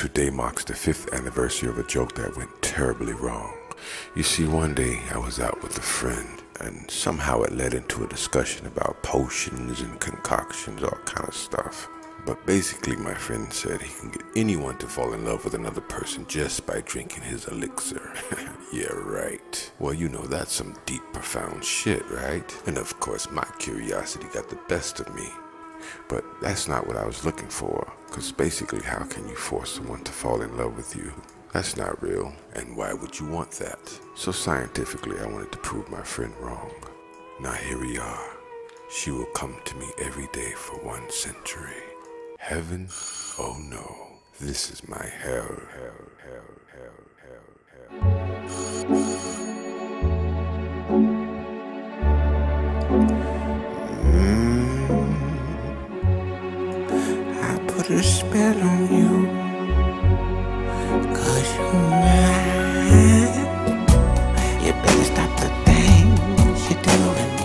Today marks the fifth anniversary of a joke that went terribly wrong. You see, one day I was out with a friend, and somehow it led into a discussion about potions and concoctions, all kind of stuff. But basically, my friend said he can get anyone to fall in love with another person just by drinking his elixir. yeah, right. Well, you know, that's some deep, profound shit, right? And of course, my curiosity got the best of me. But that's not what I was looking for. Because basically, how can you force someone to fall in love with you? That's not real. And why would you want that? So scientifically, I wanted to prove my friend wrong. Now here we are. She will come to me every day for one century. Heaven? Oh no. This is my hell, hell, hell, hell, hell, hell. A spell on you. Cause you're mine. You better stop the things you're doing.